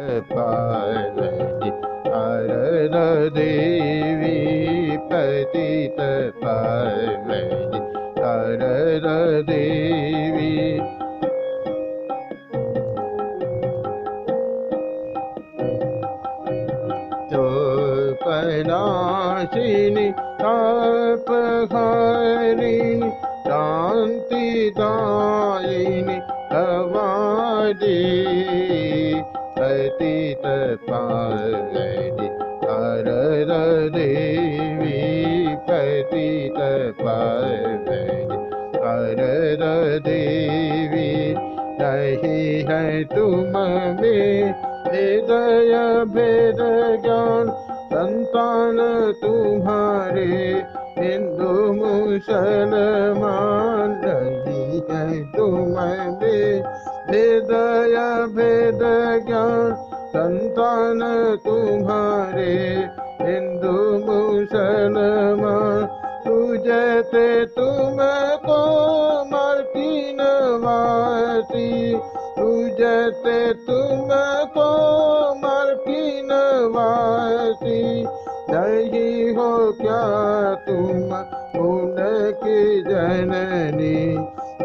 पलि अरवी पति तै अरी चोपनि प्रसारितायिनी हवा दे पतित पार्वती शारद देवी पतित पार्वती शारद देवी नहीं है तुम में हृदय भेद ज्ञान संतान तुम्हारे हिंदू मुसलमान नहीं है तुम में हृदय भेद ज्ञान, संतान तुम्हारे, हिंदू मुसलमान पूजते तुमको मर्किन वासी पूजते तुमको मर्किन वासी नहीं हो क्या तुम, उनकी जननी।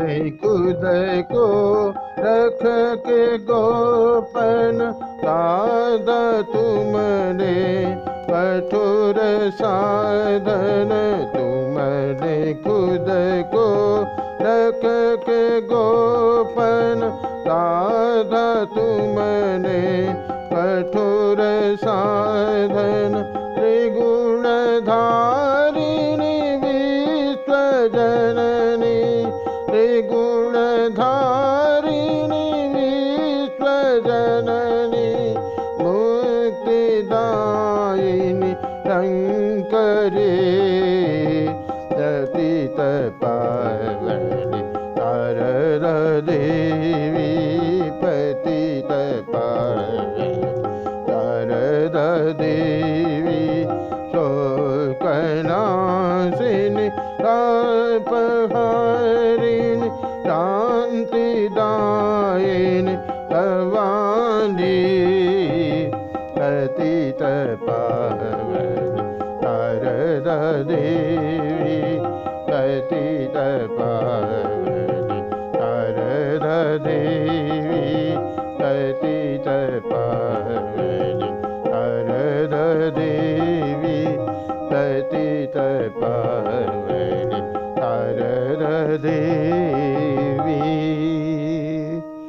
खुद को रख के गोपन साध तुमने, कठोर साधन तुमने। खुद को रख के गोपन साध तुमने, कठोर साधन, त्रिगुण धारिणी धारिणी स्वजननी मुक्तिदायिनी अङ्करे देवी अरदेव प्रति तरदेव आरदा देवी कति ते आरदा देवी कति ते आरदा देवी कति त